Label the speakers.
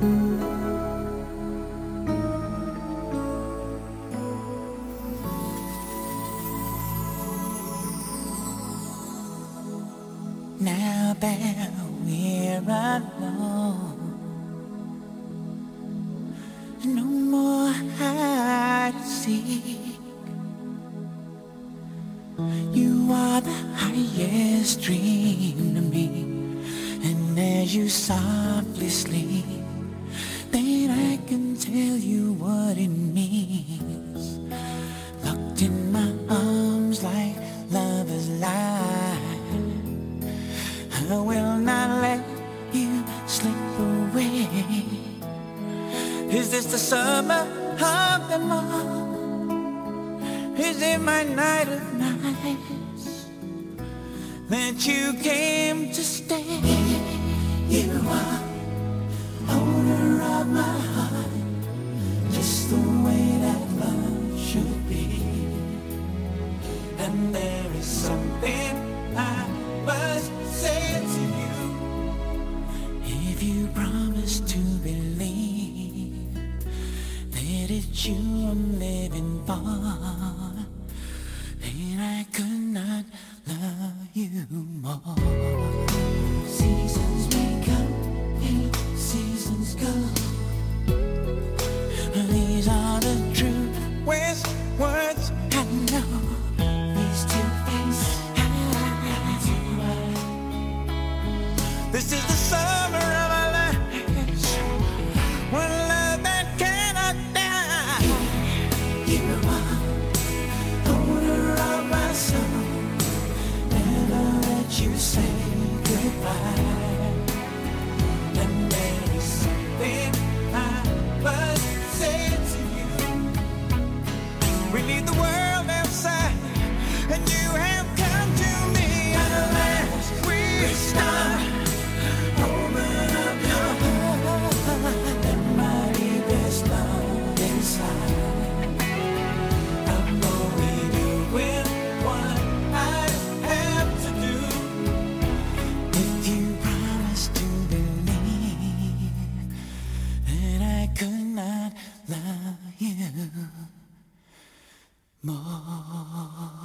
Speaker 1: Now that we're alone, no more hide and seek. You are the highest dream to me, and as you softly sleep can tell you what it means. Locked in my arms like lovers lie. I will not let you slip away. Is this the summer of them all? Is it my night of nights that you came to stay? It's you I'm living for, then I could not love you more. Seasons may come and seasons go. These are the true words, I know. Face to face, eye to. This is the say goodbye. More.